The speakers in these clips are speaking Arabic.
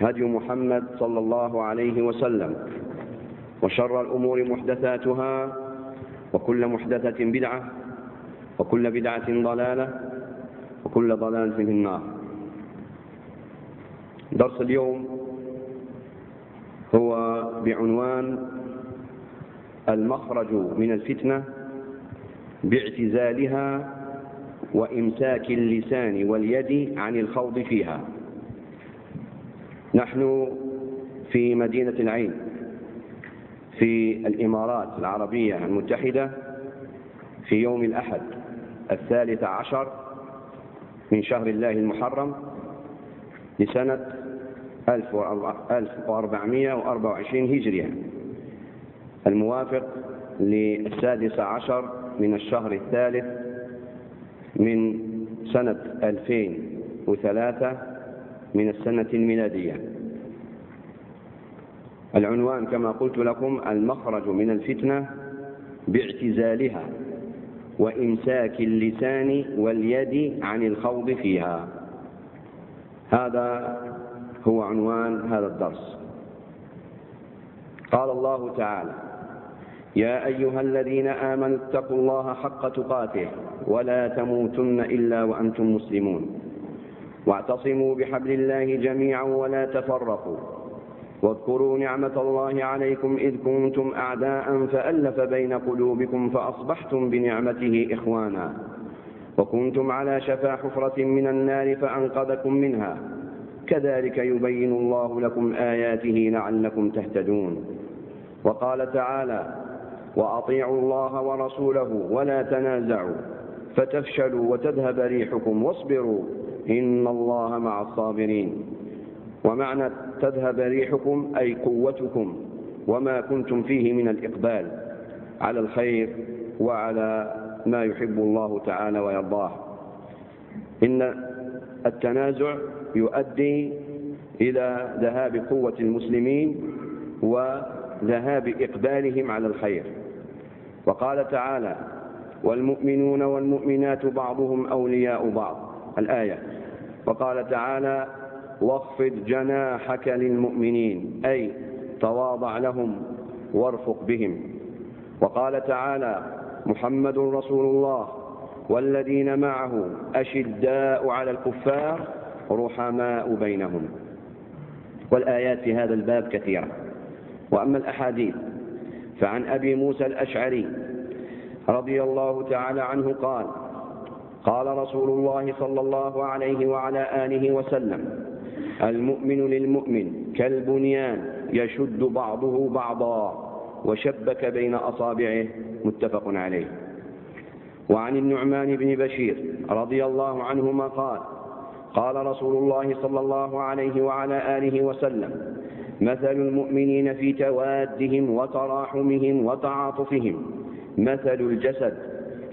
هدي محمد صلى الله عليه وسلم وشر الأمور محدثاتها وكل محدثة بدعة وكل بدعة ضلالة وكل ضلالة في النار. درس اليوم هو بعنوان المخرج من الفتنة باعتزالها وإمساك اللسان واليد عن الخوض فيها. نحن في مدينة العين في الإمارات العربية المتحدة في يوم الأحد الثالث عشر من شهر الله المحرم لسنة 1424 هجرية الموافق للسادس عشر من الشهر الثالث من سنة 2003 من السنة الميلادية. العنوان كما قلت لكم المخرج من الفتنة باعتزالها وإمساك اللسان واليد عن الخوض فيها. هذا هو عنوان هذا الدرس. قال الله تعالى يا أيها الذين آمنوا اتقوا الله حق تقاته ولا تموتن إلا وأنتم مسلمون. واعتصموا بحبل الله جميعا ولا تفرقوا. واذكروا نعمة الله عليكم إذ كنتم أعداء فألف بين قلوبكم فأصبحتم بنعمته إخوانا. وكنتم على شفا حفرة من النار فأنقذكم منها. كذلك يبين الله لكم آياته لعلكم تهتدون. وقال تعالى وأطيعوا الله ورسوله ولا تنازعوا فتفشلوا وتذهب ريحكم واصبروا. إن الله مع الصابرين. ومعنى تذهب ريحكم أي قوتكم وما كنتم فيه من الإقبال على الخير وعلى ما يحب الله تعالى ويرضاه. إن التنازع يؤدي إلى ذهاب قوة المسلمين وذهاب إقبالهم على الخير. وقال تعالى والمؤمنون والمؤمنات بعضهم أولياء بعض. الآية. وقال تعالى واخفض جناحك للمؤمنين أي تواضع لهم وارفق بهم. وقال تعالى محمد رسول الله والذين معه أشداء على الكفار رحماء بينهم. والآيات في هذا الباب كثيرة. وأما الأحاديث فعن أبي موسى الأشعري رضي الله تعالى عنه قال قال رسول الله صلى الله عليه وعلى آله وسلم المؤمن للمؤمن كالبنيان يشد بعضه بعضا وشبك بين أصابعه متفق عليه. وعن النعمان بن بشير رضي الله عنهما قال قال رسول الله صلى الله عليه وعلى آله وسلم مثل المؤمنين في توادهم وتراحمهم وتعاطفهم مثل الجسد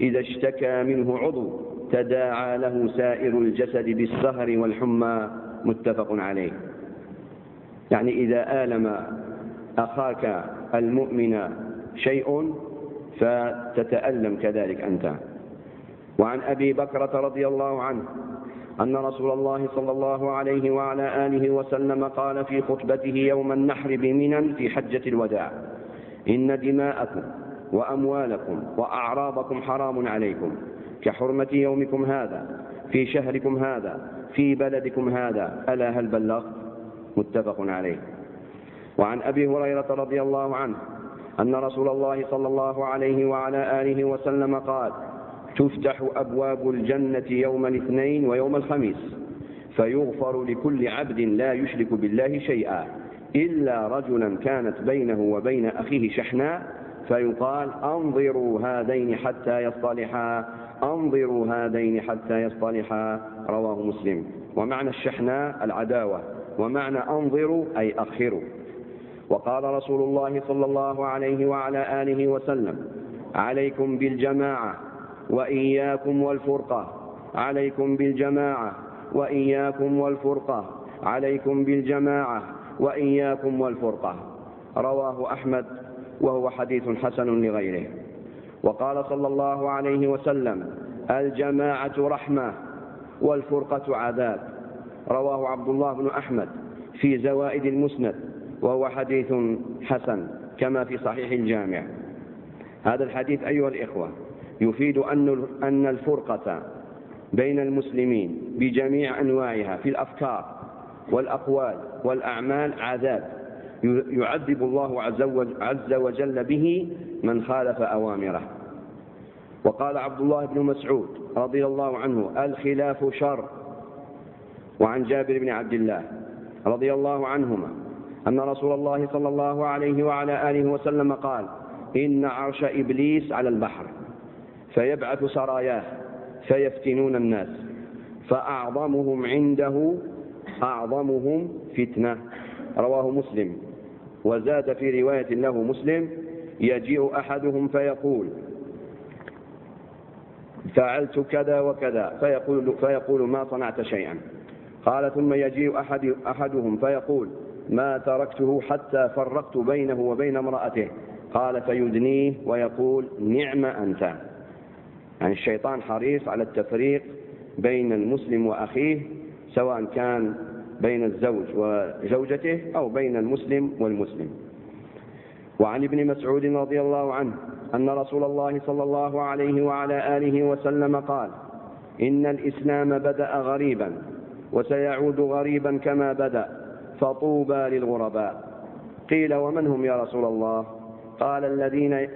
إذا اشتكى منه عضو. تداعى له سائر الجسد بالسهر والحمى متفق عليه. يعني إذا آلم أخاك المؤمن شيء فتتألم كذلك أنت. وعن أبي بكرة رضي الله عنه أن رسول الله صلى الله عليه وعلى آله وسلم قال في خطبته يوم النحر بمنى في حجة الوداع إن دماءكم وأموالكم وأعراضكم حرام عليكم. كحرمة يومكم هذا في شهركم هذا في بلدكم هذا ألا هل بلغت؟ متفق عليه. وعن أبي هريرة رضي الله عنه أن رسول الله صلى الله عليه وعلى آله وسلم قال تفتح أبواب الجنة يوم الاثنين ويوم الخميس فيغفر لكل عبد لا يشرك بالله شيئا إلا رجلا كانت بينه وبين أخيه شحناء فيقال أنظروا هذين حتى يصطلحا أنظروا هذين حتى يصطلحا رواه مسلم. ومعنى الشحناء العداوة ومعنى أنظروا أي أخروا. وقال رسول الله صلى الله عليه وعلى آله وسلم عليكم بالجماعة وإياكم والفرقة. عليكم بالجماعة وإياكم والفرقة. عليكم بالجماعة وإياكم والفرقة. رواه أحمد وهو حديث حسن لغيره. وقال صلى الله عليه وسلم الجماعة رحمة والفرقة عذاب. رواه عبد الله بن أحمد في زوائد المسند وهو حديث حسن كما في صحيح الجامع. هذا الحديث أيها الإخوة يفيد أن الفرقة بين المسلمين بجميع أنواعها في الأفكار والأقوال والأعمال عذاب. يعذب الله عز وجل به من خالف أوامره. وقال عبد الله بن مسعود رضي الله عنه الخلاف شر. وعن جابر بن عبد الله رضي الله عنهما أن رسول الله صلى الله عليه وعلى آله وسلم قال إن عرش إبليس على البحر فيبعث سراياه فيفتنون الناس فأعظمهم عنده أعظمهم فتنة. رواه مسلم. وزاد في رواية له مسلم يجيء أحدهم فيقول فعلت كذا وكذا فيقول, فيقول ما صنعت شيئا. قال ثم يجيء أحد أحدهم فيقول ما تركته حتى فرقت بينه وبين امرأته. قال فيدنيه ويقول نعم أنت. يعني الشيطان حريص على التفريق بين المسلم وأخيه سواء كان بين الزوج وزوجته أو بين المسلم والمسلم. وعن ابن مسعود رضي الله عنه أن رسول الله صلى الله عليه وعلى آله وسلم قال إن الإسلام بدأ غريبا وسيعود غريبا كما بدأ فطوبى للغرباء. قيل ومن هم يا رسول الله؟ قال الذين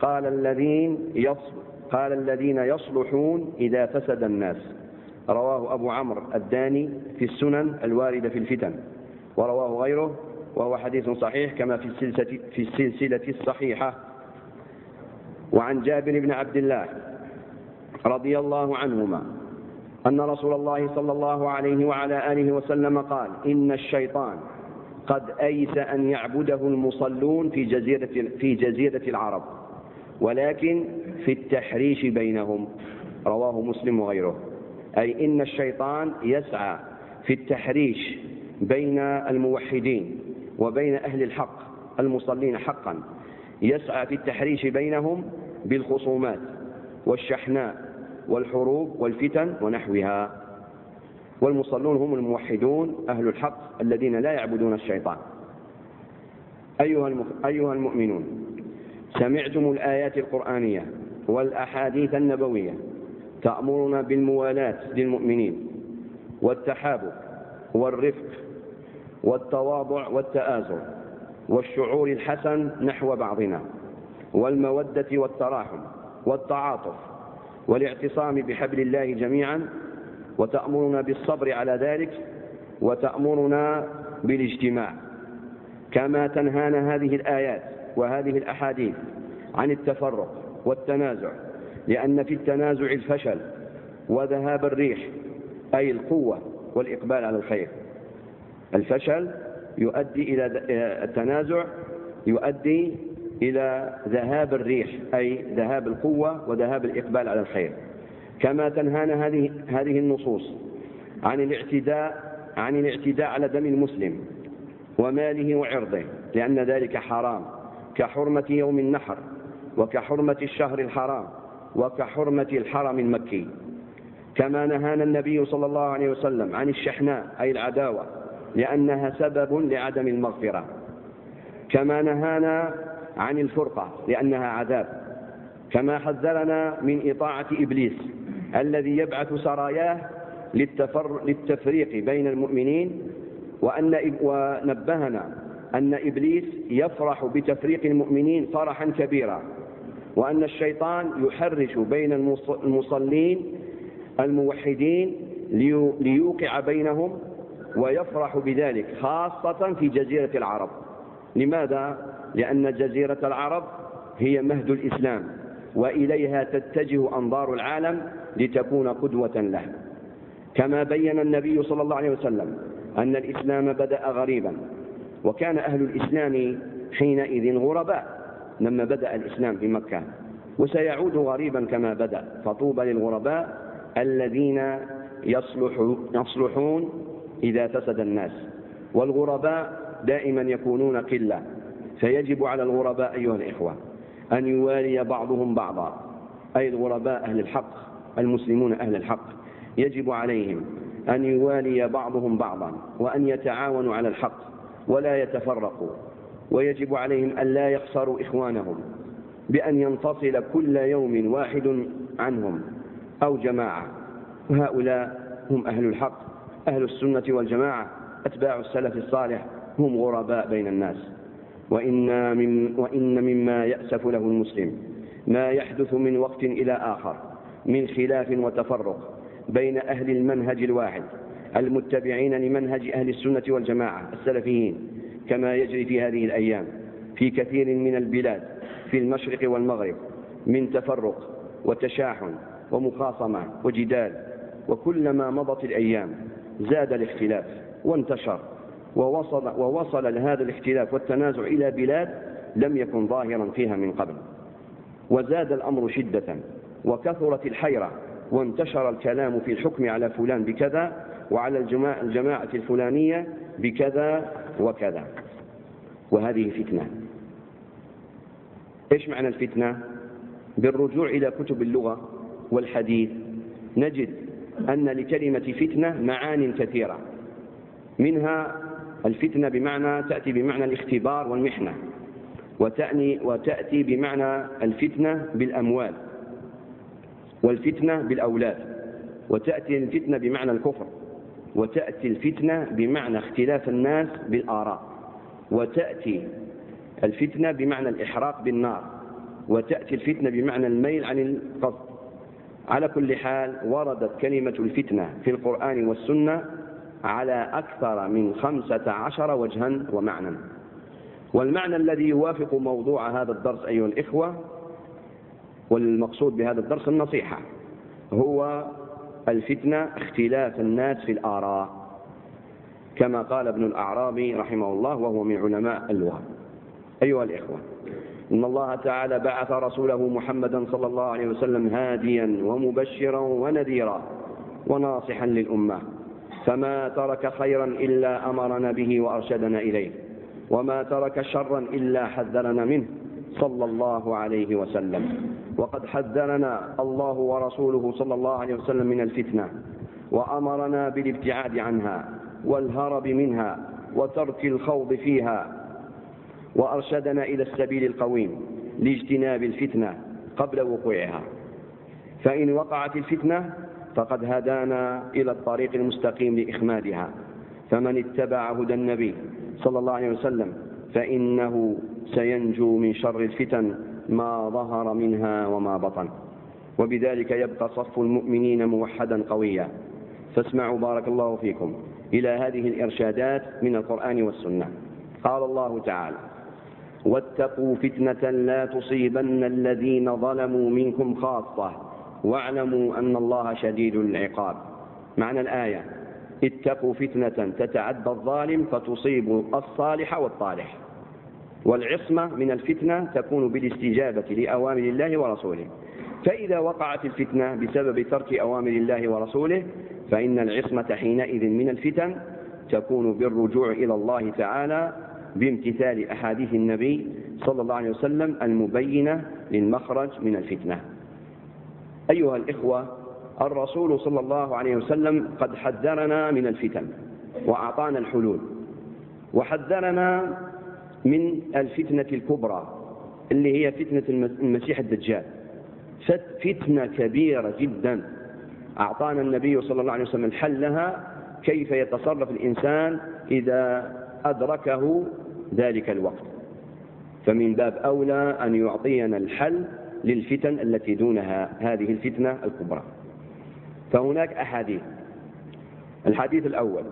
قال الذين قال الذين يصلحون إذا فسد الناس. رواه أبو عمرو الداني في السنن الواردة في الفتن ورواه غيره وهو حديث صحيح كما في السلسلة, في السلسلة الصحيحة. وعن جابر بن عبد الله رضي الله عنهما أن رسول الله صلى الله عليه وعلى آله وسلم قال إن الشيطان قد أيس أن يعبده المصلون في جزيرة, في جزيرة العرب ولكن في التحريش بينهم. رواه مسلم وغيره. أي إن الشيطان يسعى في التحريش بين الموحدين وبين أهل الحق المصلين حقا. يسعى في التحريش بينهم بالخصومات والشحناء والحروب والفتن ونحوها. والمصلون هم الموحدون أهل الحق الذين لا يعبدون الشيطان. أيها, المؤمنون سمعتم الآيات القرآنية والأحاديث النبوية تأمرنا بالموالاة للمؤمنين والتحابب والرفق والتواضع والتآزر. والشعور الحسن نحو بعضنا والمودة والتراحم والتعاطف والاعتصام بحبل الله جميعا وتأمرنا بالصبر على ذلك وتأمرنا بالاجتماع. كما تنهانا هذه الآيات وهذه الأحاديث عن التفرق والتنازع لأن في التنازع الفشل وذهاب الريح أي القوة والإقبال على الخير. الفشل يؤدي إلى التنازع يؤدي إلى ذهاب الريح أي ذهاب القوة وذهاب الإقبال على الخير. كما تنهانا هذه هذه النصوص عن الاعتداء عن الاعتداء على دم المسلم وماله وعرضه لأن ذلك حرام. كحرمة يوم النحر وكحرمة الشهر الحرام وكحرمة الحرم المكي. كما نهانا النبي صلى الله عليه وسلم عن الشحناء أي العداوة. لأنها سبب لعدم المغفرة. كما نهانا عن الفرقة لأنها عذاب. كما حذرنا من إطاعة إبليس الذي يبعث سراياه للتفر للتفريق بين المؤمنين وأن ونبهنا أن إبليس يفرح بتفريق المؤمنين فرحا كبيرا وأن الشيطان يحرش بين المصلين الموحدين ليوقع بينهم ويفرح بذلك خاصة في جزيرة العرب. لماذا؟ لأن جزيرة العرب هي مهد الإسلام وإليها تتجه أنظار العالم لتكون قدوة له. كما بين النبي صلى الله عليه وسلم أن الإسلام بدأ غريبا وكان أهل الإسلام حينئذ غرباء لما بدأ الإسلام في مكة. وسيعود غريبا كما بدأ فطوبى للغرباء الذين يصلح يصلحون إذا فسد الناس. والغرباء دائما يكونون قلة. فيجب على الغرباء أيها الإخوة أن يوالي بعضهم بعضا. أي الغرباء أهل الحق المسلمون أهل الحق. يجب عليهم أن يوالي بعضهم بعضا وأن يتعاونوا على الحق ولا يتفرقوا. ويجب عليهم أن لا يخسروا إخوانهم بأن ينفصل كل يوم واحد عنهم. أو جماعة وهؤلاء هم أهل الحق. أهل السنة والجماعة أتباع السلف الصالح هم غرباء بين الناس. وإن, من وإن مما يأسف له المسلم. ما يحدث من وقت إلى آخر من خلاف وتفرق بين أهل المنهج الواحد المتبعين لمنهج أهل السنة والجماعة السلفيين كما يجري في هذه الأيام في كثير من البلاد في المشرق والمغرب من تفرق وتشاحن ومخاصمة وجدال. وكلما مضت الأيام زاد الاختلاف وانتشر ووصل, ووصل لهذا الاختلاف والتنازع إلى بلاد لم يكن ظاهرا فيها من قبل. وزاد الأمر شدة وكثرت الحيرة وانتشر الكلام في الحكم على فلان بكذا وعلى الجماعة الفلانية بكذا وكذا. وهذه فتنة. إيش معنى الفتنة؟ بالرجوع إلى كتب اللغة والحديث نجد أن لكلمة فتنة معان كثيرة. منها الفتنة بمعنى تأتي بمعنى الاختبار والمحنة وتأني وتأتي بمعنى الفتنة بالأموال والفتنة بالأولاد وتأتي الفتنة بمعنى الكفر وتأتي الفتنة بمعنى اختلاف الناس بالآراء وتأتي الفتنة بمعنى الإحراق بالنار وتأتي الفتنة بمعنى الميل عن القصد. على كل حال وردت كلمة الفتنة في القرآن والسنة على أكثر من خمسة عشر وجها ومعنى. والمعنى الذي يوافق موضوع هذا الدرس أيها الإخوة والمقصود بهذا الدرس النصيحة هو الفتنة اختلاف الناس في الآراء كما قال ابن الأعرابي رحمه الله وهو من علماء اللغة. أيها الإخوة. إن الله تعالى بعث رسوله محمدا صلى الله عليه وسلم هاديا ومبشرا ونذيرا وناصحا للأمة. فما ترك خيرا إلا أمرنا به وأرشدنا إليه وما ترك شرا إلا حذرنا منه صلى الله عليه وسلم. وقد حذرنا الله ورسوله صلى الله عليه وسلم من الفتنة وأمرنا بالابتعاد عنها والهرب منها وترك الخوض فيها وأرشدنا إلى السبيل القويم لاجتناب الفتنة قبل وقوعها. فإن وقعت الفتنة فقد هدانا إلى الطريق المستقيم لإخمادها. فمن اتبع هدى النبي صلى الله عليه وسلم فإنه سينجو من شر الفتن ما ظهر منها وما بطن. وبذلك يبقى صف المؤمنين موحدا قويا. فاسمعوا بارك الله فيكم إلى هذه الإرشادات من القرآن والسنة. قال الله تعالى واتقوا فتنة لا تصيبن الذين ظلموا منكم خاصة. واعلموا أن الله شديد العقاب. معنى الآية اتقوا فتنة تتعدى الظالم فتصيب الصالح والطالح. والعصمة من الفتنة تكون بالاستجابة لأوامر الله ورسوله. فإذا وقعت الفتنة بسبب ترك أوامر الله ورسوله فإن العصمة حينئذ من الفتن تكون بالرجوع إلى الله تعالى بامتثال أحاديث النبي صلى الله عليه وسلم المبينة للمخرج من الفتنة. أيها الإخوة الرسول صلى الله عليه وسلم قد حذرنا من الفتن وأعطانا الحلول. وحذرنا من الفتنة الكبرى اللي هي فتنة المسيح الدجال. فتنة كبيرة جدا. أعطانا النبي صلى الله عليه وسلم الحل لها كيف يتصرف الإنسان إذا أدركه ذلك الوقت. فمن باب أولى أن يعطينا الحل للفتن التي دونها هذه الفتنة الكبرى. فهناك أحاديث. الحديث الأول.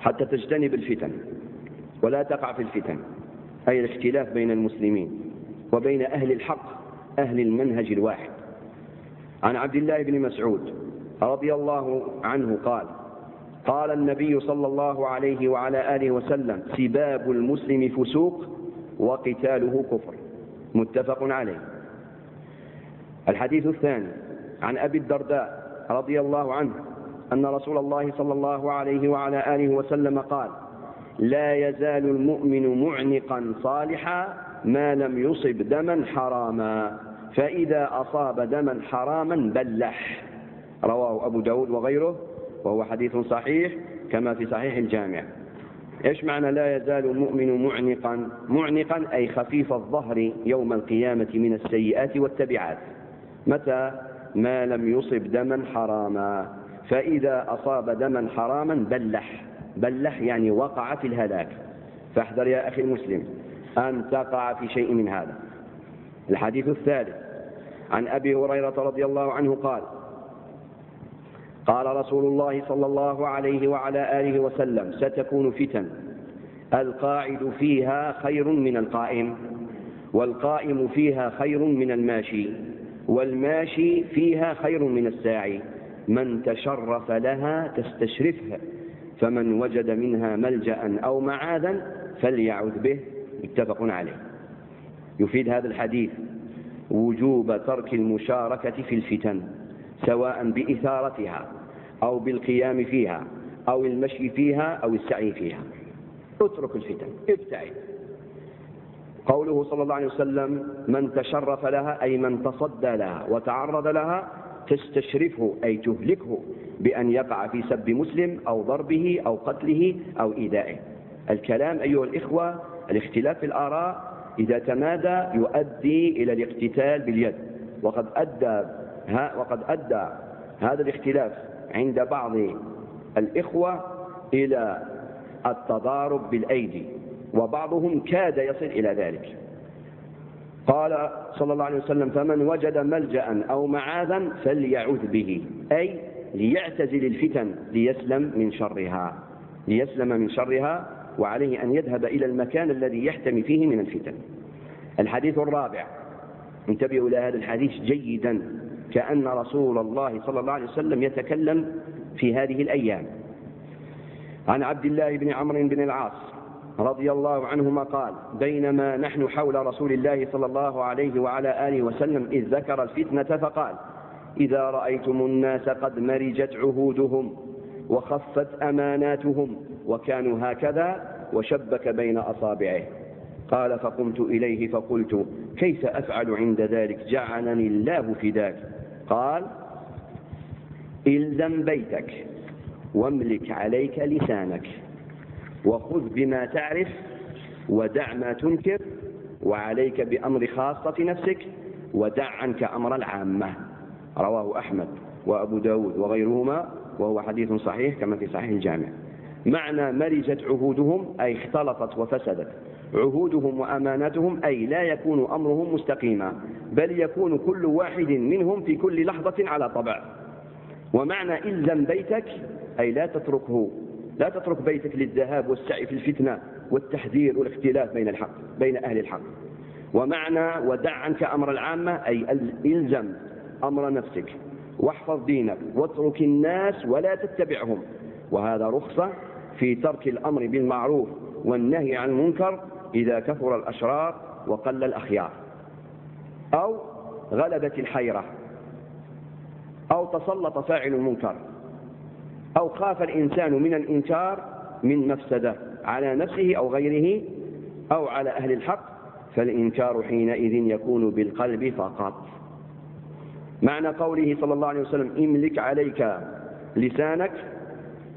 حتى تجتنب الفتن ولا تقع في الفتن. أي الاختلاف بين المسلمين وبين أهل الحق أهل المنهج الواحد. عن عبد الله بن مسعود رضي الله عنه قال قال النبي صلى الله عليه وعلى آله وسلم سباب المسلم فسوق وقتاله كفر. متفق عليه. الحديث الثاني عن أبي الدرداء رضي الله عنه أن رسول الله صلى الله عليه وعلى آله وسلم قال لا يزال المؤمن معنقا صالحا ما لم يصب دما حراما فإذا أصاب دما حراما بلح. رواه أبو داود وغيره. وهو حديث صحيح كما في صحيح الجامع. إيش معنى لا يزال المؤمن معنقا؟ معنقا أي خفيف الظهر يوم القيامة من السيئات والتبعات. متى؟ ما لم يصب دما حراما. فإذا أصاب دما حراما بلح. بلح يعني وقع في الهلاك. فاحذر يا أخي المسلم أن تقع في شيء من هذا. الحديث الثالث. عن أبي هريرة رضي الله عنه قال قال رسول الله صلى الله عليه وعلى آله وسلم ستكون فتن. القاعد فيها خير من القائم والقائم فيها خير من الماشي والماشي فيها خير من الساعي. من تشرف لها تستشرفها فمن وجد منها ملجأ أو معاذا فليعذ به. متفق عليه. يفيد هذا الحديث وجوب ترك المشاركة في الفتن. سواء بإثارتها أو بالقيام فيها أو المشي فيها أو السعي فيها. اترك الفتن ابتعد. قوله صلى الله عليه وسلم من تشرف لها أي من تصدى لها وتعرض لها تستشرفه أي تهلكه بأن يقع في سب مسلم أو ضربه أو قتله أو إيذائه. الكلام أيها الإخوة الاختلاف في الآراء إذا تمادى يؤدي إلى الاقتتال باليد. وقد أدى وقد أدى هذا الاختلاف عند بعض الإخوة إلى التضارب بالأيدي وبعضهم كاد يصل إلى ذلك. قال صلى الله عليه وسلم فمن وجد ملجأ أو معاذا فليعوذ به أي ليعتزل الفتن ليسلم من شرها ليسلم من شرها وعليه أن يذهب إلى المكان الذي يحتمي فيه من الفتن. الحديث الرابع. انتبهوا إلى هذا الحديث جيدا. كأن رسول الله صلى الله عليه وسلم يتكلم في هذه الأيام. عن عبد الله بن عمرو بن العاص رضي الله عنهما قال بينما نحن حول رسول الله صلى الله عليه وعلى آله وسلم إذ ذكر الفتنة فقال إذا رأيتم الناس قد مرجت عهودهم وخفت أماناتهم وكانوا هكذا وشبك بين أصابعه. قال فقمت إليه فقلت كيف أفعل عند ذلك؟ جعلني الله فداك قال إلزم بيتك واملك عليك لسانك وخذ بما تعرف ودع ما تنكر وعليك بأمر خاصة نفسك ودع عنك أمر العامة. رواه أحمد وأبو داود وغيرهما وهو حديث صحيح كما في صحيح الجامع. معنى مرجت عهودهم أي اختلطت وفسدت. عهودهم وأماناتهم أي لا يكون أمرهم مستقيما بل يكون كل واحد منهم في كل لحظة على طبع. ومعنى إلزم بيتك أي لا تتركه لا تترك بيتك للذهاب والسعي في الفتنة والتحذير والاختلاف بين الحق بين أهل الحق. ومعنى ودع عنك أمر العامة أي إلزم أمر نفسك. واحفظ دينك واترك الناس ولا تتبعهم. وهذا رخصة في ترك الأمر بالمعروف والنهي عن المنكر إذا كثر الأشرار وقل الأخيار. أو غلبت الحيرة. أو تسلط فاعل المنكر أو خاف الإنسان من الإنكار من مفسدة على نفسه أو غيره أو على أهل الحق فالإنكار حينئذ يكون بالقلب فقط. معنى قوله صلى الله عليه وسلم إملك عليك لسانك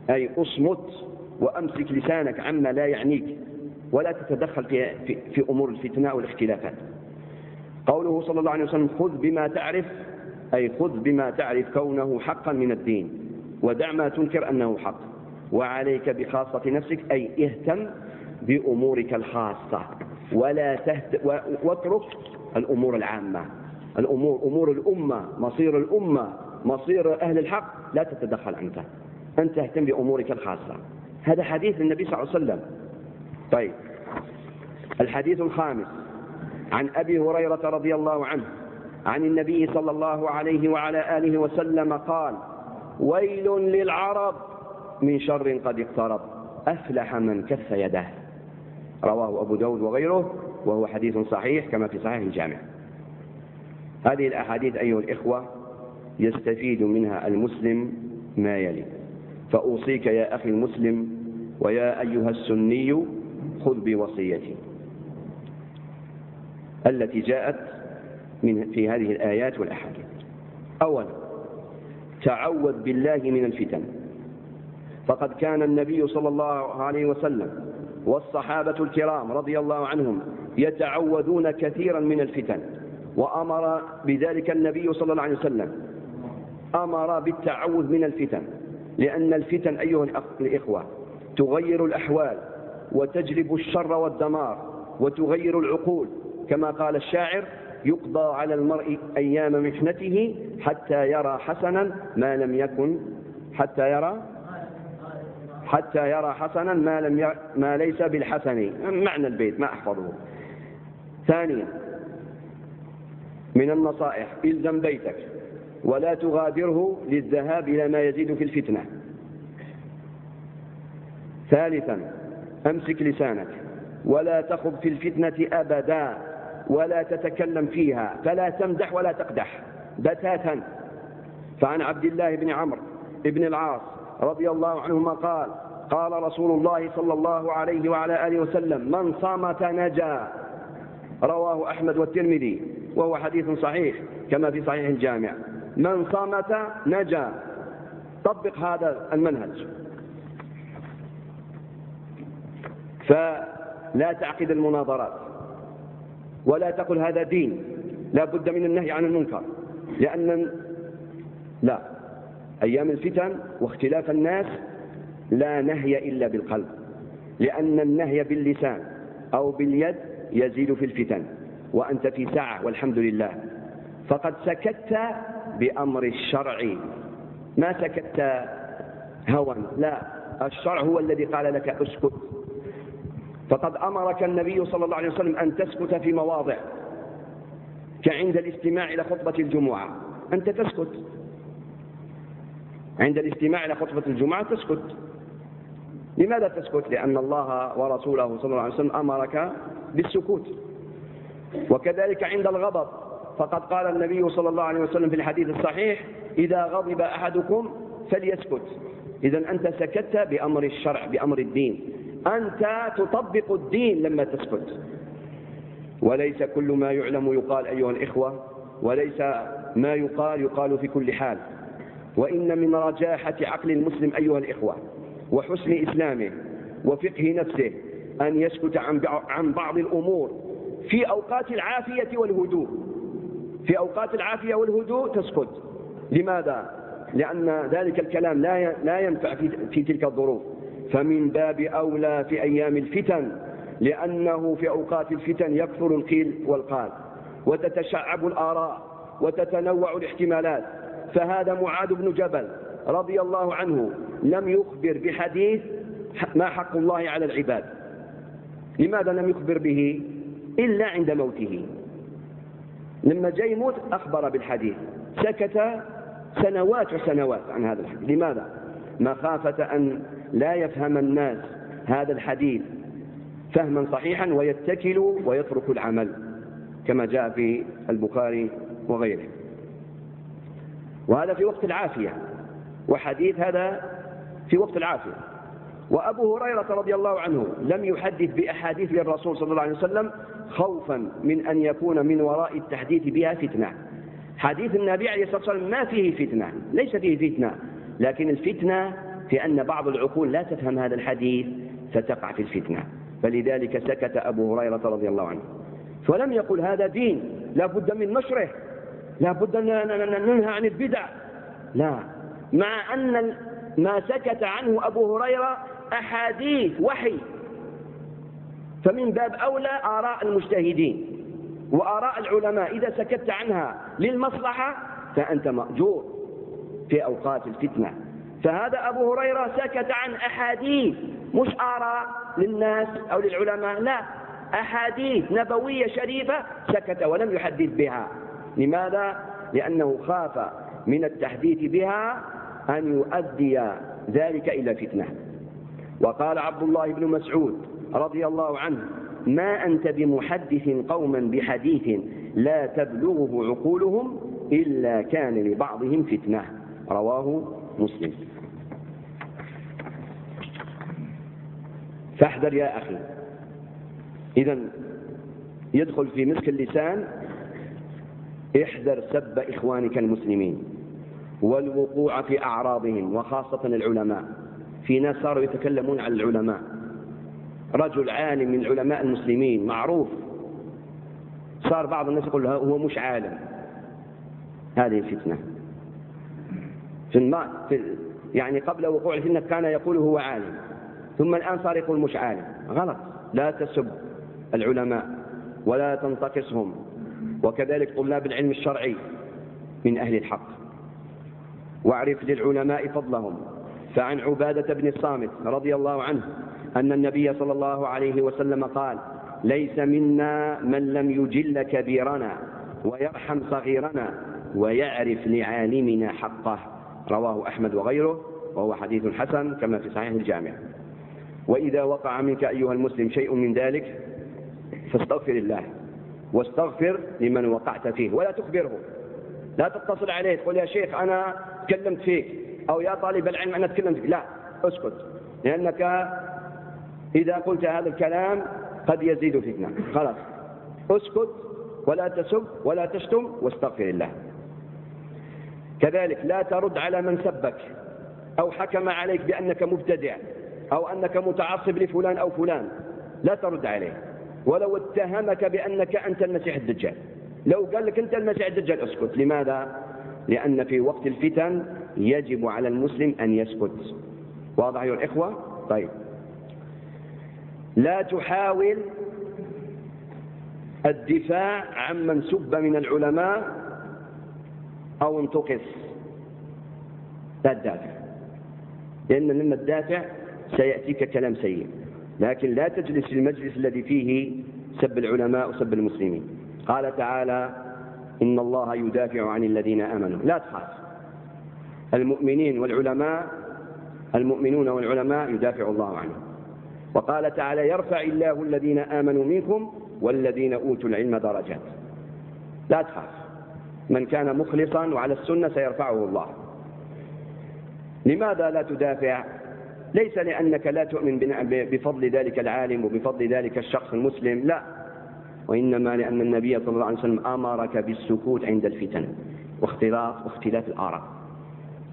أي أصمت وأمسك لسانك عما لا يعنيك. ولا تتدخل في, في, أمور الفتنة والاختلافات. قوله صلى الله عليه وسلم خذ بما تعرف أي خذ بما تعرف كونه حقا من الدين ودع ما تنكر أنه حق. وعليك بخاصة نفسك أي اهتم بأمورك الخاصة. ولا تهت... واترك الأمور العامة. الأمور أمور الأمة مصير الأمة مصير أهل الحق لا تتدخل أنت أنت تهتم بأمورك الخاصة. هذا حديث النبي صلى الله عليه وسلم. طيب. الحديث الخامس. عن أبي هريرة رضي الله عنه عن النبي صلى الله عليه وعلى آله وسلم قال ويل للعرب من شر قد اقترب أفلح من كف يده. رواه أبو داود وغيره وهو حديث صحيح كما في صحيح الجامع. هذه الأحاديث أيها الإخوة يستفيد منها المسلم ما يلي. فأوصيك يا أخي المسلم ويا أيها السني خذ بوصيتي. التي جاءت من في هذه الآيات والأحاديث. أولا تعوذ بالله من الفتن. فقد كان النبي صلى الله عليه وسلم والصحابة الكرام رضي الله عنهم يتعوذون كثيرا من الفتن. وأمر بذلك النبي صلى الله عليه وسلم. أمر بالتعوذ من الفتن. لأن الفتن أيها الإخوة تغير الأحوال. وتجلب الشر والدمار وتغير العقول. كما قال الشاعر يقضى على المرء أيام محنته حتى يرى حسنا ما لم يكن حتى يرى حتى يرى حسنا ما لم ي... ما ليس بالحسن. معنى البيت ما أحفظه. ثانيا من النصائح إلزم بيتك ولا تغادره للذهاب إلى ما يزيد في الفتنة. ثالثا أمسك لسانك. ولا تخض في الفتنة أبدا. ولا تتكلم فيها. فلا تمدح ولا تقدح. بتاتا. فعن عبد الله بن عمرو بن العاص رضي الله عنهما قال قال رسول الله صلى الله عليه وعلى آله وسلم من صامت نجا رواه أحمد والترمذي. وهو حديث صحيح كما في صحيح الجامع. من صامت نجا طبق هذا المنهج. فلا تعقد المناظرات ولا تقل هذا دين لا بد من النهي عن المنكر لأن لا أيام الفتن واختلاف الناس لا نهي إلا بالقلب لأن النهي باللسان أو باليد يزيد في الفتن وأنت في سعة والحمد لله. فقد سكت بأمر الشرع. ما سكت هوى؟ لا الشرع هو الذي قال لك اسكت. فقد أمرك النبي صلى الله عليه وسلم أن تسكت في مواضع كعند الاستماع إلى خطبة الجمعة. أنت تسكت. عند الاستماع إلى خطبة الجمعة تسكت. لماذا تسكت؟ لأن الله ورسوله صلى الله عليه وسلم أمرك بالسكوت. وكذلك عند الغضب. فقد قال النبي صلى الله عليه وسلم في الحديث الصحيح إذا غضب أحدكم فليسكت. إذا أنت سكت بأمر الشرع بأمر الدين. أنت تطبق الدين لما تسكت وليس كل ما يعلم يقال أيها الإخوة وليس ما يقال يقال في كل حال. وإن من رجاحة عقل المسلم أيها الإخوة وحسن إسلامه وفقه نفسه أن يسكت عن بعض الأمور في أوقات العافية والهدوء. في أوقات العافية والهدوء تسكت. لماذا؟ لأن ذلك الكلام لا لا ينفع في, في تلك الظروف. فمن باب أولى في أيام الفتن لأنه في أوقات الفتن يكثر القيل والقال وتتشعب الآراء وتتنوع الاحتمالات. فهذا معاذ بن جبل رضي الله عنه لم يخبر بحديث ما حق الله على العباد. لماذا لم يخبر به؟ إلا عند موته. لما جاء يموت أخبر بالحديث. سكت سنوات وسنوات عن هذا الحديث. لماذا؟ مخافة أن لا يفهم الناس هذا الحديث فهما صحيحا ويتكلوا ويتركوا العمل كما جاء في البخاري وغيره. وهذا في وقت العافية وحديث هذا في وقت العافية. وأبو هريرة رضي الله عنه لم يحدث بأحاديث للرسول صلى الله عليه وسلم خوفا من أن يكون من وراء التحديث بها فتنة. حديث النبي عليه الصلاة والسلام ما فيه فتنة ليس فيه فتنة. لكن الفتنة في أن بعض العقول لا تفهم هذا الحديث فتقع في الفتنة. فلذلك سكت أبو هريرة رضي الله عنه. فلم يقل هذا دين لا بد من نشره. لا بد أن ننهى عن البدع. لا. مع أن ما سكت عنه أبو هريرة أحاديث وحي. فمن باب أولى آراء المجتهدين وآراء العلماء. إذا سكت عنها للمصلحة فأنت مأجور. في أوقات الفتنة. فهذا أبو هريرة سكت عن أحاديث مش آراء للناس أو للعلماء لا. أحاديث نبوية شريفة سكت ولم يحدث بها. لماذا؟ لأنه خاف من التحديث بها أن يؤدي ذلك إلى فتنة. وقال عبد الله بن مسعود رضي الله عنه ما أنت بمحدث قوما بحديث لا تبلغه عقولهم إلا كان لبعضهم فتنة. رواه مسلم. فاحذر يا أخي. إذا يدخل في مسك اللسان. احذر سب إخوانك المسلمين والوقوع في أعراضهم وخاصة العلماء. في ناس صاروا يتكلمون عن العلماء. رجل عالم من علماء المسلمين معروف. صار بعض الناس يقول هو مش عالم. هذه الفتنة في, الم... في يعني قبل وقوع الفتنة كان يقول هو عالم ثم الآن صار يقول مش عالم. غلط. لا تسب العلماء ولا تنتقصهم. وكذلك طلاب العلم الشرعي من أهل الحق. واعرف للعلماء فضلهم. فعن عبادة بن الصامت رضي الله عنه أن النبي صلى الله عليه وسلم قال ليس منا من لم يجل كبيرنا ويرحم صغيرنا ويعرف لعالمنا حقه. رواه أحمد وغيره وهو حديث حسن كما في صحيح الجامع. وإذا وقع منك أيها المسلم شيء من ذلك فاستغفر الله واستغفر لمن وقعت فيه ولا تخبره. لا تتصل عليه تقول يا شيخ أنا تكلمت فيك أو يا طالب العلم أنا تكلمت فيك. لا اسكت. لأنك إذا قلت هذا الكلام قد يزيد فتنة. خلاص. اسكت ولا تسب ولا تشتم واستغفر الله كذلك لا ترد على من سبك أو حكم عليك بأنك مبتدع أو أنك متعصب لفلان أو فلان. لا ترد عليه. ولو اتهمك بأنك أنت المسيح الدجال. لو قال لك أنت المسيح الدجال اسكت. لماذا؟ لأن في وقت الفتن يجب على المسلم أن يسكت. واضح أيها الإخوة؟ طيب. لا تحاول الدفاع عمن سب من العلماء أو انتقص. لا تدافع. لأن لما تدافع سيأتيك كلام سيء. لكن لا تجلس في المجلس الذي فيه سب العلماء وسب المسلمين. قال تعالى إن الله يدافع عن الذين آمنوا. لا تخاف. المؤمنين والعلماء المؤمنون والعلماء يدافع الله عنهم. وقال تعالى يرفع الله الذين آمنوا منكم والذين أوتوا العلم درجات. لا تخاف. من كان مخلصا وعلى السنة سيرفعه الله. لماذا لا تدافع؟ ليس لأنك لا تؤمن بفضل ذلك العالم وبفضل ذلك الشخص المسلم لا. وإنما لأن النبي صلى الله عليه وسلم أمرك بالسكوت عند الفتن واختلاط واختلاف الآراء.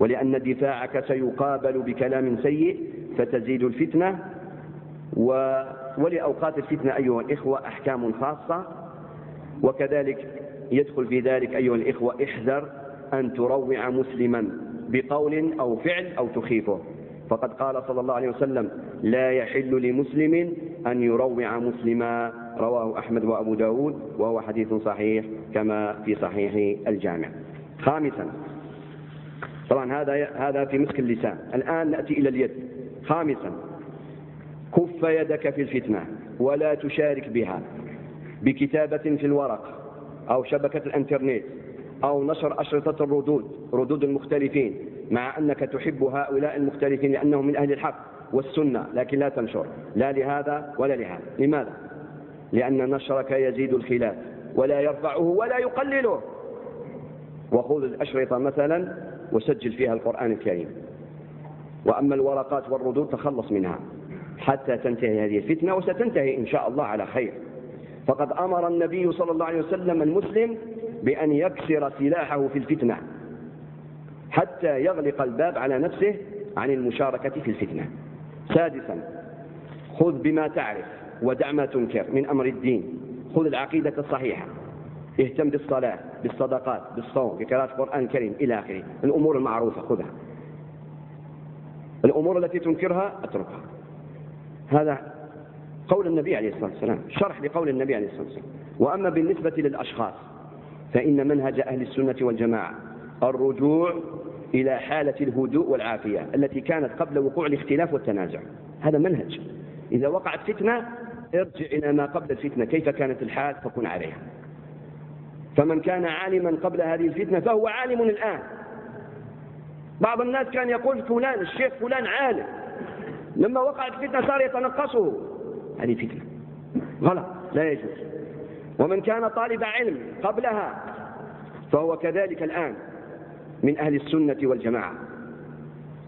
ولأن دفاعك سيقابل بكلام سيء فتزيد الفتنة و... ولأوقات الفتنة أيها الإخوة أحكام خاصة. وكذلك يدخل في ذلك أيها الإخوة احذر أن تروع مسلما بقول أو فعل أو تخيفه. فقد قال صلى الله عليه وسلم لا يحل لمسلم أن يروع مسلما. رواه أحمد وأبو داود وهو حديث صحيح كما في صحيح الجامع. خامسا طبعا هذا هذا في مسك اللسان. الآن نأتي إلى اليد. خامسا كف يدك في الفتنة ولا تشارك بها بكتابة في الورق. أو شبكة الإنترنت أو نشر أشرطة الردود ردود المختلفين مع أنك تحب هؤلاء المختلفين لأنهم من أهل الحق والسنة لكن لا تنشر لا لهذا ولا لهذا. لماذا؟ لأن نشرك يزيد الخلاف ولا يرفعه ولا يقلله. وخذ الأشرطة مثلا وسجل فيها القرآن الكريم. وأما الورقات والردود تخلص منها حتى تنتهي هذه الفتنة وستنتهي إن شاء الله على خير. فقد أمر النبي صلى الله عليه وسلم المسلم بأن يكسر سلاحه في الفتنة حتى يغلق الباب على نفسه عن المشاركة في الفتنة. سادسا خذ بما تعرف ودع ما تنكر من أمر الدين. خذ العقيدة الصحيحة. اهتم بالصلاة بالصدقات بالصوم بقراءة القرآن الكريم إلى آخره. الأمور المعروفة خذها. الأمور التي تنكرها اتركها. هذا قول النبي عليه الصلاة والسلام شرح لقول النبي عليه الصلاة والسلام. وأما بالنسبة للأشخاص فإن منهج أهل السنة والجماعة الرجوع إلى حالة الهدوء والعافية التي كانت قبل وقوع الاختلاف والتنازع. هذا منهج. إذا وقعت فتنة ارجع إلى ما قبل الفتنة كيف كانت الحال؟ فكن عليها. فمن كان عالما قبل هذه الفتنة فهو عالم الآن. بعض الناس كان يقول فلان الشيخ فلان عالم. لما وقعت فتنة صار يتنقصه. هذه فتنة غلط لا يجوز. ومن كان طالب علم قبلها فهو كذلك الآن من أهل السنة والجماعة.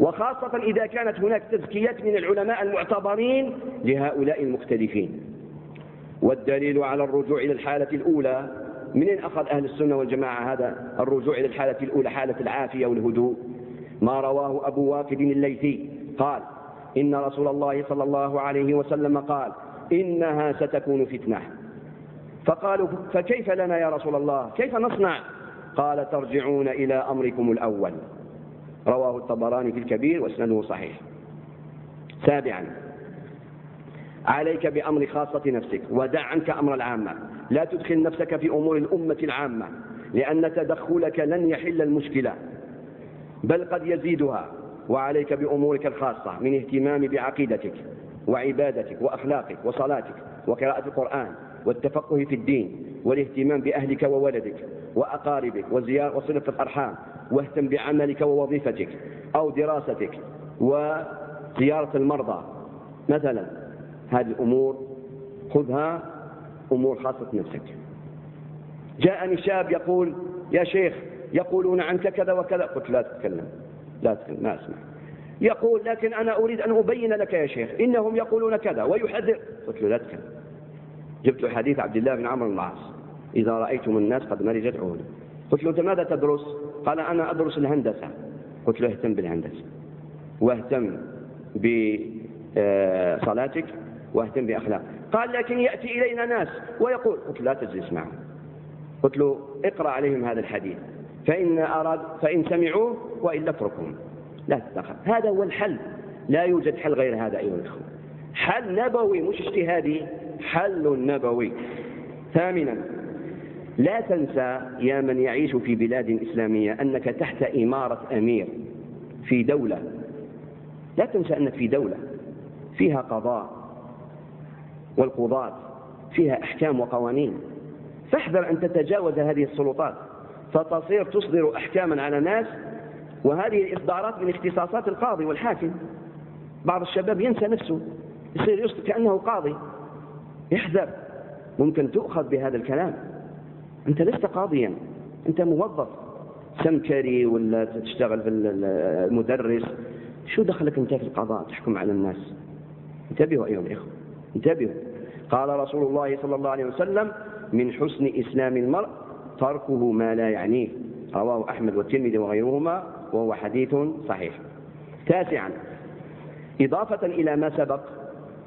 وخاصة إذا كانت هناك تزكيات من العلماء المعتبرين لهؤلاء المختلفين. والدليل على الرجوع إلى الحالة الأولى منين أخذ أهل السنة والجماعة هذا الرجوع إلى الحالة الأولى حالة العافية والهدوء؟ ما رواه أبو واقد الليثي قال إن رسول الله صلى الله عليه وسلم قال إنها ستكون فتنة. فقالوا فكيف لنا يا رسول الله؟ كيف نصنع؟ قال ترجعون إلى أمركم الأول. رواه الطبراني في الكبير واسنده صحيح. سابعا. عليك بأمر خاصة نفسك ودع عنك أمر العامة. لا تدخل نفسك في أمور الأمة العامة لأن تدخلك لن يحل المشكلة بل قد يزيدها. وعليك بأمورك الخاصة من اهتمام بعقيدتك وعبادتك وأخلاقك وصلاتك وقراءة القرآن والتفقه في الدين والاهتمام بأهلك وولدك وأقاربك وزيارة وصلة الأرحام واهتم بعملك ووظيفتك أو دراستك وزيارة المرضى. مثلا هذه الأمور خذها أمور خاصة نفسك جاءني شاب يقول يا شيخ يقولون عنك كذا وكذا. قلت لا تتكلم لا تتكلم ما أسمع. يقول لكن أنا أريد أن أبين لك يا شيخ إنهم يقولون كذا ويحذر. قلت له لا تتكلم جبت حديث عبد الله بن عمرو بن العاص إذا رأيتم الناس قد مرجت عهود قلت له أنت ماذا تدرس؟ قال أنا أدرس الهندسة. قلت له اهتم بالهندسة. واهتم بصلاتك واهتم بأخلاق. قال لكن يأتي إلينا ناس ويقول. قلت لا تجلس معهم. قلت له اقرأ عليهم هذا الحديث. فإن أراد فإن سمعوه وإلا اتركهم لا تتدخل. هذا هو الحل. لا يوجد حل غير هذا أيها الأخوة. حل نبوي مش اجتهادي. حل نبوي. ثامنا لا تنسى يا من يعيش في بلاد إسلامية أنك تحت إمارة أمير في دولة. لا تنسى أنك في دولة. فيها قضاء والقضاة فيها أحكام وقوانين. فاحذر أن تتجاوز هذه السلطات. فتصير تصدر أحكاما على ناس وهذه الإصدارات من اختصاصات القاضي والحاكم. بعض الشباب ينسى نفسه يصير يصدر كأنه قاضي. احذر ممكن تؤخذ بهذا الكلام. أنت لست قاضيا أنت موظف. سمكري ولا تشتغل في المدرس. شو دخلك أنت في القضاء؟ تحكم على الناس. انتبهوا أيها الإخوة انتبهوا. قال رسول الله صلى الله عليه وسلم من حسن إسلام المرء تركه ما لا يعنيه. رواه أحمد والترمذي وغيرهما وهو حديث صحيح. تاسعا. إضافة إلى ما سبق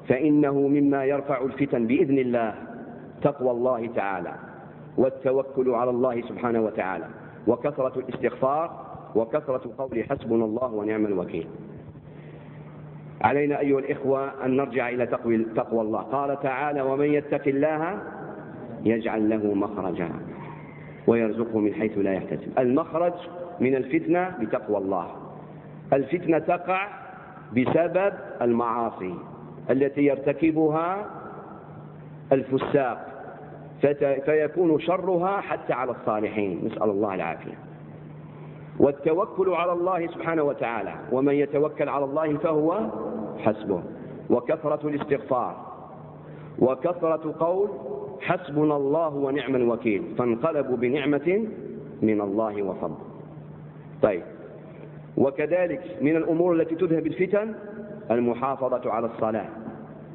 فإنه مما يرفع الفتن بإذن الله تقوى الله تعالى والتوكل على الله سبحانه وتعالى وكثرة الاستغفار وكثرة قول حسبنا الله ونعم الوكيل. علينا أيها الإخوة أن نرجع إلى تقوى, الله. قال تعالى ومن يتق الله يجعل له مخرجا. ويرزقه من حيث لا يحتسب. المخرج من الفتنة بتقوى الله. الفتنة تقع بسبب المعاصي التي يرتكبها الفساق. فيكون شرها حتى على الصالحين. نسأل الله العافية. والتوكل على الله سبحانه وتعالى. ومن يتوكل على الله فهو حسبه. وكثرة الاستغفار. وكثرة قول حسبنا الله ونعم الوكيل فانقلبوا بنعمة من الله وفضل. طيب وكذلك من الأمور التي تذهب الفتن المحافظة على الصلاة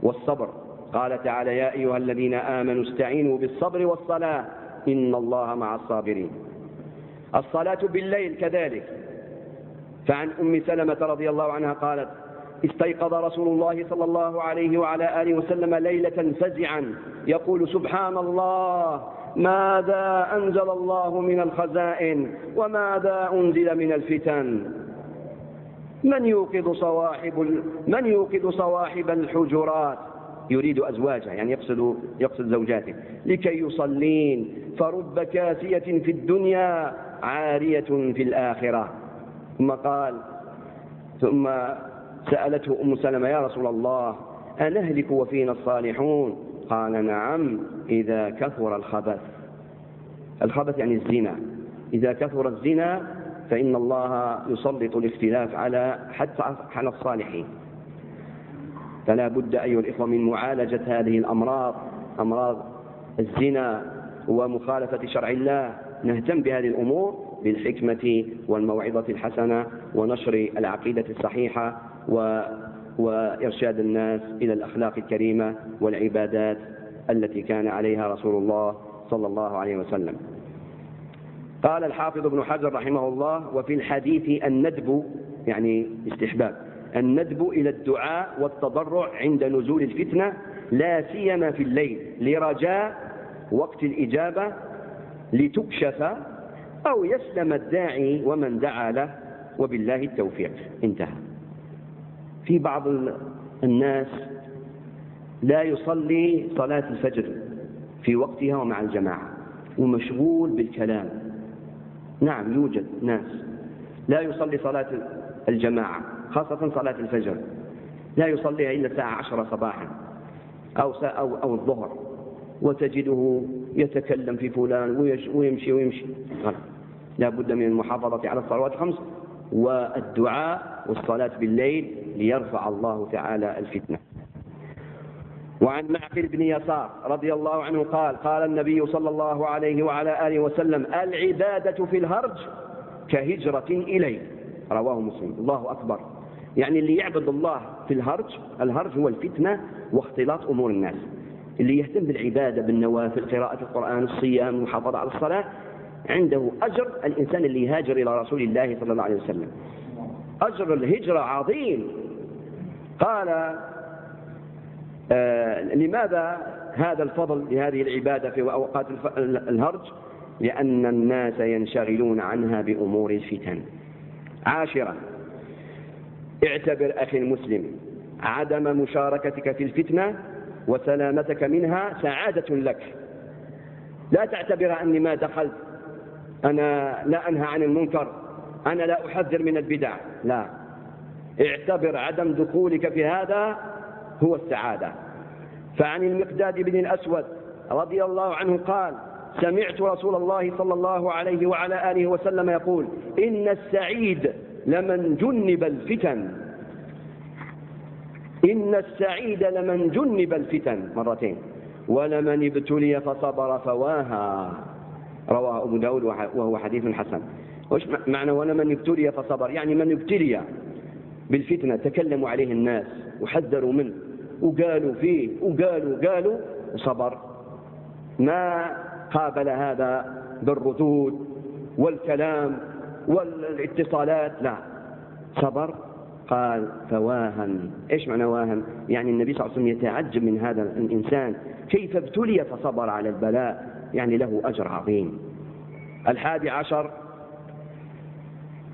والصبر. قال تعالى يا أيها الذين آمنوا استعينوا بالصبر والصلاة إن الله مع الصابرين. الصلاة بالليل كذلك. فعن أم سلمة رضي الله عنها قالت استيقظ رسول الله صلى الله عليه وعلى آله وسلم ليلة فزعا. يقول سبحان الله ماذا أنزل الله من الخزائن؟ وماذا أنزل من الفتن؟ من يوقظ صواحب من يوقظ صواحب الحجرات؟ يريد أزواجه يعني يقصد, يقصد زوجاته. لكي يصلين فرب كاسية في الدنيا عارية في الآخرة. ثم قال ثم سألته أم سلمة يا رسول الله أنهلك وفينا الصالحون؟ قال نعم إذا كثر الخبث. الخبث يعني الزنا. إذا كثر الزنا فإن الله يسلط الاختلاف على حتى على الصالحين. فلا بد أيها الإخوة من معالجة هذه الأمراض أمراض الزنا ومخالفة شرع الله. نهتم بهذه الأمور بالحكمة والموعظة الحسنة ونشر العقيدة الصحيحة و وإرشاد الناس إلى الأخلاق الكريمة والعبادات التي كان عليها رسول الله صلى الله عليه وسلم. قال الحافظ ابن حجر رحمه الله وفي الحديث الندب يعني استحباب الندب إلى الدعاء والتضرع عند نزول الفتنة لا سيما في الليل لرجاء وقت الإجابة لتكشف أو يسلم الداعي ومن دعا له وبالله التوفيق. انتهى. في بعض الناس لا يصلي صلاة الفجر في وقتها ومع الجماعة ومشغول بالكلام. نعم يوجد ناس لا يصلي صلاة الجماعة خاصة صلاة الفجر. لا يصليها إلا الساعة عشرة صباحا أو, أو, أو الظهر وتجده يتكلم في فلان ويمشي ويمشي. لا بد من المحافظة على الصلوات الخمس والدعاء والصلاة بالليل ليرفع الله تعالى الفتنة. وعن معقل بن يسار رضي الله عنه قال قال النبي صلى الله عليه وعلى آله وسلم العبادة في الهرج كهجرة إليه. رواه مسلم. الله أكبر. يعني اللي يعبد الله في الهرج الهرج هو الفتنة واختلاط أمور الناس. اللي يهتم بالعبادة بالنوافل قراءة القرآن الصيام المحافظة على الصلاة عنده أجر الإنسان اللي يهاجر إلى رسول الله صلى الله عليه وسلم. أجر الهجرة عظيم. قال آه لماذا هذا الفضل لهذه العبادة في أوقات الهرج؟ لأن الناس ينشغلون عنها بأمور الفتن. عاشرا اعتبر أخي المسلم عدم مشاركتك في الفتنة وسلامتك منها سعادة لك. لا تعتبر أني ما دخلت أنا لا أنهى عن المنكر أنا لا أحذر من البدع. لا. اعتبر عدم دخولك في هذا هو السعادة. فعن المقداد بن الأسود رضي الله عنه قال سمعت رسول الله صلى الله عليه وعلى آله وسلم يقول إن السعيد لمن جنب الفتن. إن السعيد لمن جنب الفتن. مرتين. ولمن ابتلي فصبر فواها. رواه أبو داود وهو حديث حسن. وش معنى ولمن ابتلي فصبر؟ يعني من ابتلي. بالفتنة تكلموا عليه الناس وحذروا منه. وقالوا فيه وقالوا قالوا وصبر ما قابل هذا بالردود والكلام والاتصالات؟ لا. صبر. قال فواهن. إيش معنى واهن؟ يعني النبي صلى الله عليه وسلم يتعجب من هذا الإنسان. كيف ابتلي فصبر على البلاء؟ يعني له أجر عظيم. الحادي عشر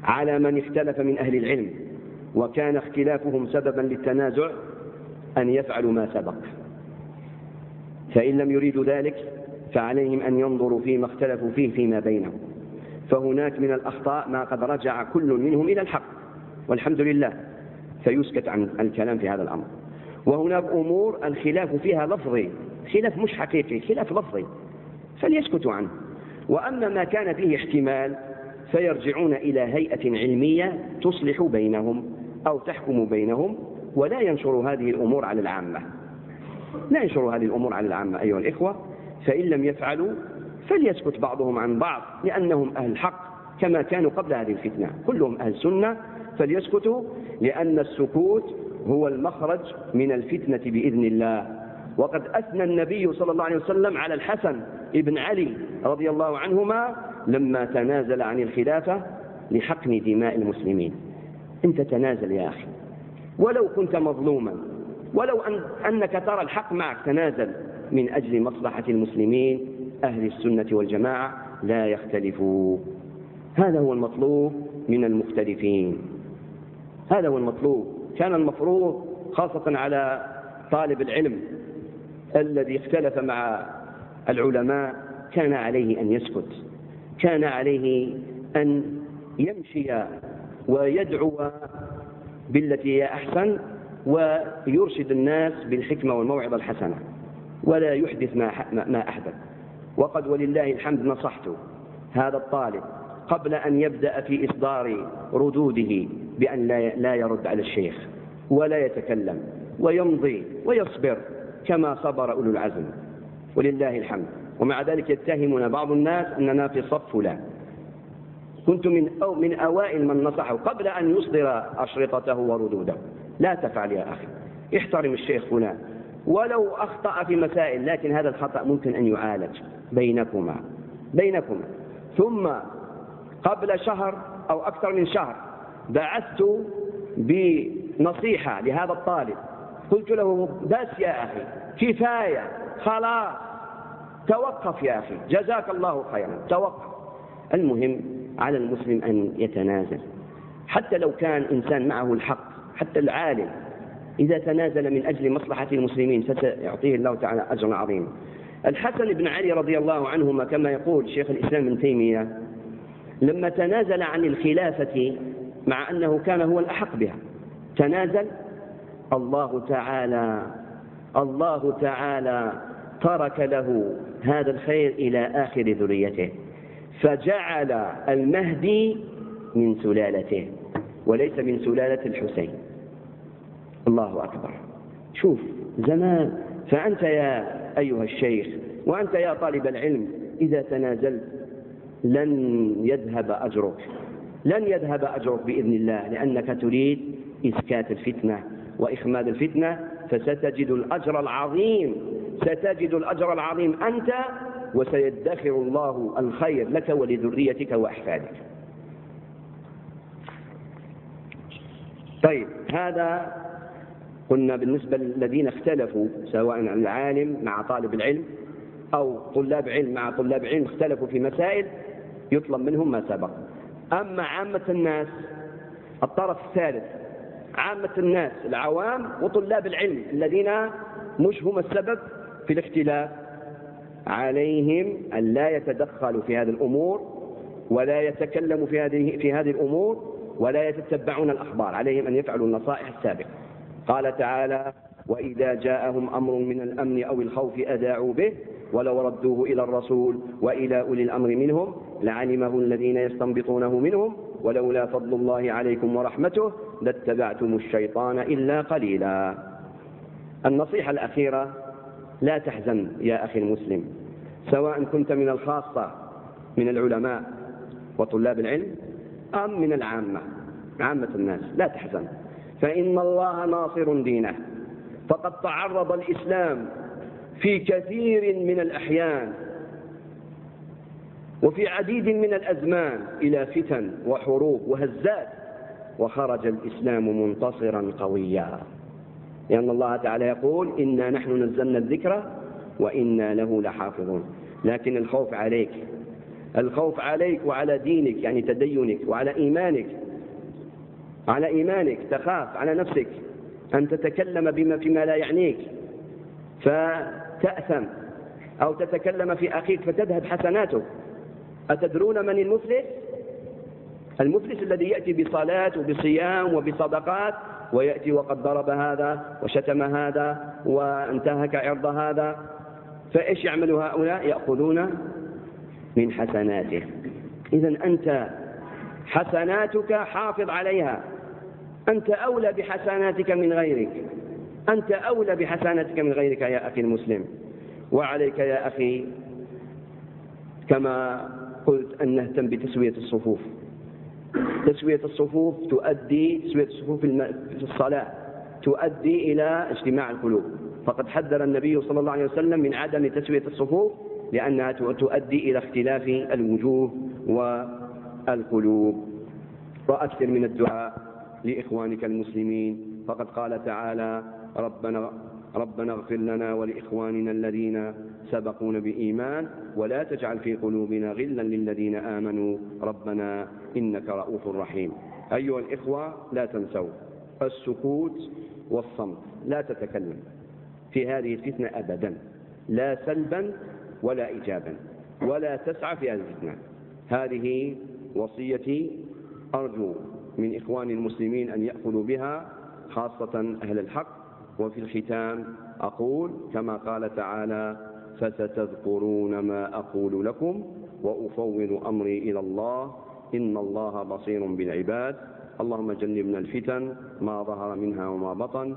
على من اختلف من أهل العلم. وكان اختلافهم سببا للتنازع أن يفعلوا ما سبق. فإن لم يريدوا ذلك فعليهم أن ينظروا فيما اختلفوا فيه فيما بينهم. فهناك من الأخطاء ما قد رجع كل منهم إلى الحق والحمد لله. فيسكت عن الكلام في هذا الأمر. وهناك أمور الخلاف فيها لفظي خلاف مش حقيقي خلاف لفظي. فليسكتوا عنه. وأما ما كان فيه احتمال فيرجعون إلى هيئة علمية تصلح بينهم. أو تحكم بينهم ولا ينشروا هذه الأمور على العامة. لا ينشروا هذه الأمور على العامة أيها الإخوة فإن لم يفعلوا فليسكت بعضهم عن بعض لأنهم أهل حق كما كانوا قبل هذه الفتنة. كلهم أهل سنة فليسكتوا لأن السكوت هو المخرج من الفتنة بإذن الله. وقد أثنى النبي صلى الله عليه وسلم على الحسن ابن علي رضي الله عنهما لما تنازل عن الخلافة لحقن دماء المسلمين. أنت تنازل يا أخي. ولو كنت مظلوما ولو أن أنك ترى الحق معك تنازل. من أجل مصلحة المسلمين أهل السنة والجماعة لا يختلفوا هذا هو المطلوب من المختلفين. هذا هو المطلوب. كان المفروض خاصة على طالب العلم الذي اختلف مع العلماء كان عليه أن يسكت. كان عليه أن يمشي ويدعو بالتي هي أحسن ويرشد الناس بالحكمة والموعظة الحسنة ولا يحدث ما ما أحدث. وقد ولله الحمد نصحت هذا الطالب قبل أن يبدأ في إصدار ردوده بأن لا يرد على الشيخ ولا يتكلم ويمضي ويصبر كما صبر أولو العزم. ولله الحمد. ومع ذلك يتهمنا بعض الناس أننا في صف فلان. كنت من أو من أوائل من نصحه قبل أن يصدر أشرطته وردوده. لا تفعل يا أخي. احترم الشيخ فلان. ولو أخطأ في مسائل لكن هذا الخطأ ممكن أن يعالج بينكما. بينكما. ثم قبل شهر أو أكثر من شهر بعثت بنصيحة لهذا الطالب. قلت له بس يا أخي كفاية خلاص توقف يا أخي جزاك الله خيرا توقف. المهم على المسلم أن يتنازل. حتى لو كان إنسان معه الحق حتى العالم إذا تنازل من أجل مصلحة المسلمين سيعطيه الله تعالى أجرا عظيما الحسن بن علي رضي الله عنهما كما يقول شيخ الإسلام ابن تيمية لما تنازل عن الخلافة مع أنه كان هو الأحق بها تنازل الله تعالى الله تعالى ترك له هذا الخير إلى آخر ذريته. فجعل المهدي من سلالته وليس من سلالة الحسين. الله أكبر. شوف زمان فأنت يا أيها الشيخ وأنت يا طالب العلم إذا تنازلت لن يذهب أجرك. لن يذهب أجرك بإذن الله لأنك تريد إسكات الفتنة وإخماد الفتنة فستجد الأجر العظيم ستجد الأجر العظيم. أنت وسيدخر الله الخير لك ولذريتك وأحفادك. طيب هذا قلنا بالنسبة للذين اختلفوا سواء العالم مع طالب العلم أو طلاب علم مع طلاب علم اختلفوا في مسائل يطلب منهم ما سبق. أما عامة الناس الطرف الثالث عامة الناس العوام وطلاب العلم الذين مش هم السبب في الاختلاف. عليهم أن لا يتدخلوا في هذه الأمور ولا يتكلموا في هذه في هذه الأمور ولا يتتبعون الأخبار. عليهم أن يفعلوا النصائح السابقة. قال تعالى وإذا جاءهم أمر من الأمن أو الخوف أذاعوا به ولو ردوه إلى الرسول وإلى أولي الأمر منهم لعلمه الذين يستنبطونه منهم ولولا فضل الله عليكم ورحمته لاتبعتم الشيطان إلا قليلا. النصيحة الأخيرة لا تحزن يا أخي المسلم. سواء كنت من الخاصة من العلماء وطلاب العلم أم من العامة. عامة الناس لا تحزن. فإن الله ناصر دينه. فقد تعرض الإسلام في كثير من الأحيان وفي عديد من الأزمان إلى فتن وحروب وهزات وخرج الإسلام منتصرا قويا. لأن الله تعالى يقول إنا نحن نزلنا الذكر وإنا له لحافظون. لكن الخوف عليك. الخوف عليك وعلى دينك يعني تدينك وعلى إيمانك. على إيمانك تخاف على نفسك أن تتكلم بما فيما لا يعنيك. فتأثم. أو تتكلم في أخيك فتذهب حسناته. أتدرون من المفلس؟ المفلس الذي يأتي بصلاة وبصيام وبصدقات ويأتي وقد ضرب هذا وشتم هذا وانتهك عرض هذا. فإيش يعمل هؤلاء؟ يأخذون من حسناته إذا أنت حسناتك حافظ عليها. أنت أولى بحسناتك من غيرك. أنت أولى بحسناتك من غيرك يا أخي المسلم. وعليك يا أخي كما قلت أن نهتم بتسوية الصفوف. تسوية الصفوف تؤدي تسوية الصفوف في الصلاة تؤدي إلى اجتماع القلوب. فقد حذر النبي صلى الله عليه وسلم من عدم تسوية الصفوف لأنها تؤدي إلى اختلاف الوجوه والقلوب. وأكثر من الدعاء لإخوانك المسلمين. فقد قال تعالى ربنا ربنا اغفر لنا ولإخواننا الذين سبقونا بإيمان ولا تجعل في قلوبنا غلا للذين آمنوا. ربنا إنك رؤوف رحيم. أيها الإخوة لا تنسوا السكوت والصمت. لا تتكلم. في هذه الفتنة أبدا. لا سلبا ولا إيجابا. ولا تسعى في هذه الفتنة. هذه وصيتي أرجو من إخواني المسلمين أن يأخذوا بها خاصة أهل الحق. وفي الختام أقول كما قال تعالى فستذكرون ما أقول لكم وأفوض أمري إلى الله. إن الله بصير بالعباد. اللهم جنبنا الفتن ما ظهر منها وما بطن.